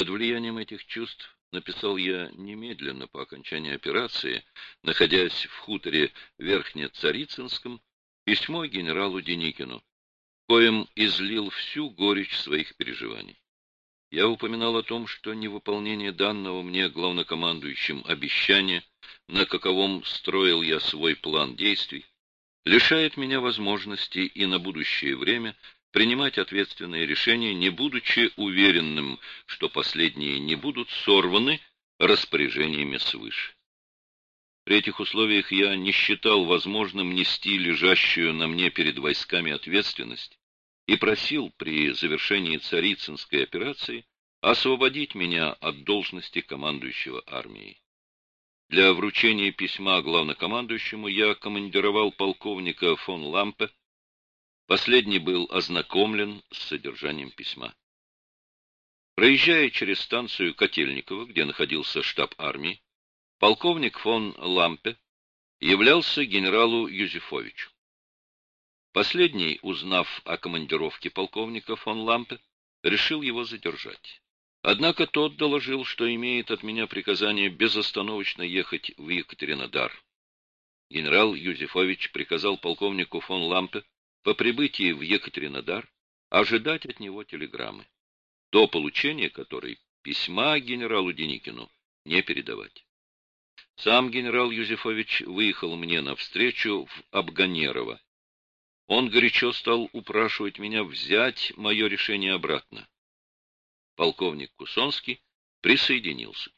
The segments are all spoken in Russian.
Под влиянием этих чувств написал я немедленно по окончании операции, находясь в хуторе Верхне-Царицынском, письмо генералу Деникину, коим излил всю горечь своих переживаний. Я упоминал о том, что невыполнение данного мне главнокомандующим обещания, на каковом строил я свой план действий, лишает меня возможности и на будущее время принимать ответственные решения, не будучи уверенным, что последние не будут сорваны распоряжениями свыше. При этих условиях я не считал возможным нести лежащую на мне перед войсками ответственность и просил при завершении Царицынской операции освободить меня от должности командующего армией. Для вручения письма главнокомандующему я командировал полковника фон Лампе. Последний был ознакомлен с содержанием письма. Проезжая через станцию Котельниково, где находился штаб армии, полковник фон Лампе являлся генералу Юзефовичу. Последний, узнав о командировке полковника фон Лампе, решил его задержать. Однако тот доложил, что имеет от меня приказание безостановочно ехать в Екатеринодар. Генерал Юзефович приказал полковнику фон Лампе по прибытии в Екатеринодар ожидать от него телеграммы, до получения которой письма генералу Деникину не передавать. Сам генерал Юзефович выехал мне навстречу в Абганерово. Он горячо стал упрашивать меня взять мое решение обратно полковник Кусонский присоединился.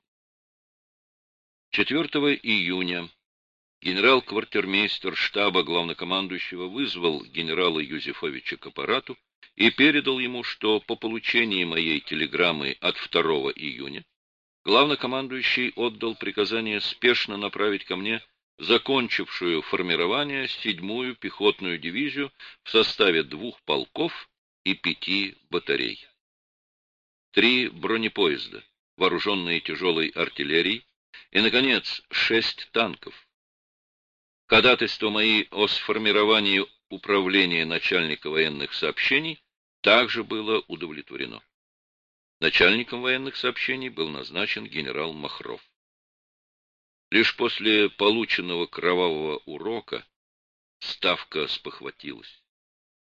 4 июня генерал-квартирмейстер штаба главнокомандующего вызвал генерала Юзефовича к аппарату и передал ему, что по получении моей телеграммы от 2 июня главнокомандующий отдал приказание спешно направить ко мне закончившую формирование седьмую пехотную дивизию в составе двух полков и пяти батарей три бронепоезда, вооруженные тяжелой артиллерией, и, наконец, шесть танков. Ходатайство мои о сформировании управления начальника военных сообщений также было удовлетворено. Начальником военных сообщений был назначен генерал Махров. Лишь после полученного кровавого урока Ставка спохватилась.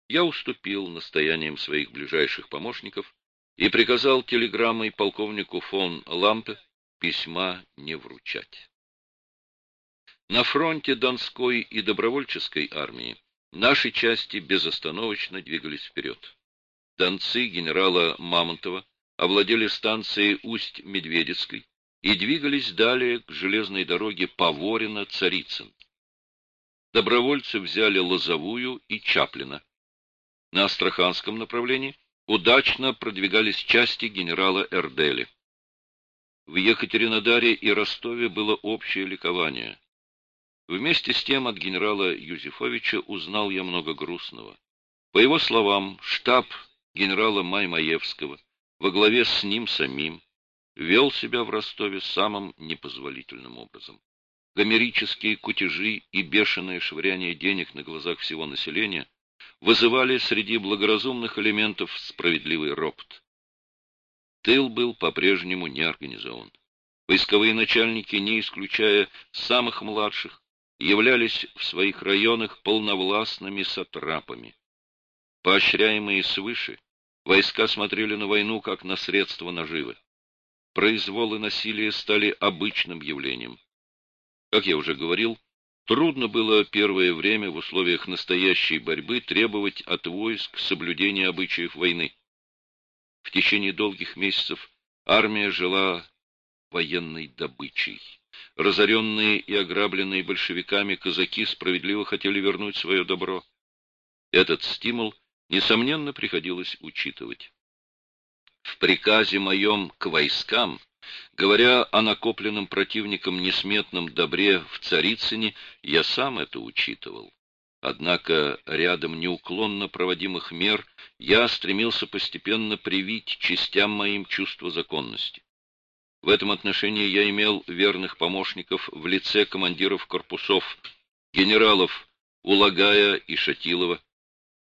Я уступил настояниям своих ближайших помощников и приказал телеграммой полковнику фон Лампе письма не вручать. На фронте Донской и добровольческой армии наши части безостановочно двигались вперед. Донцы генерала Мамонтова овладели станцией Усть-Медведецкой и двигались далее к железной дороге Поворино-Царицын. Добровольцы взяли Лозовую и Чаплина. На Астраханском направлении удачно продвигались части генерала Эрдели. В Екатеринодаре и Ростове было общее ликование. Вместе с тем от генерала Юзефовича узнал я много грустного. По его словам, штаб генерала Маймаевского во главе с ним самим вел себя в Ростове самым непозволительным образом. Гомерические кутежи и бешеное швыряние денег на глазах всего населения вызывали среди благоразумных элементов справедливый ропот. Тыл был по-прежнему не организован. Войсковые начальники, не исключая самых младших, являлись в своих районах полновластными сатрапами. Поощряемые свыше, войска смотрели на войну как на средство наживы. Произвол и насилие стали обычным явлением. Как я уже говорил, Трудно было первое время в условиях настоящей борьбы требовать от войск соблюдения обычаев войны. В течение долгих месяцев армия жила военной добычей. Разоренные и ограбленные большевиками казаки справедливо хотели вернуть свое добро. Этот стимул, несомненно, приходилось учитывать. В приказе моем к войскам Говоря о накопленном противником несметном добре в Царицыне, я сам это учитывал. Однако рядом неуклонно проводимых мер я стремился постепенно привить частям моим чувство законности. В этом отношении я имел верных помощников в лице командиров корпусов, генералов Улагая и Шатилова.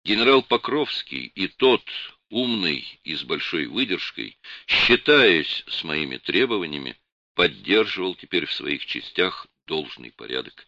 Генерал Покровский и тот, умный и с большой выдержкой, считаясь с моими требованиями, поддерживал теперь в своих частях должный порядок.